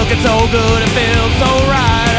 looking so good, it feels so right.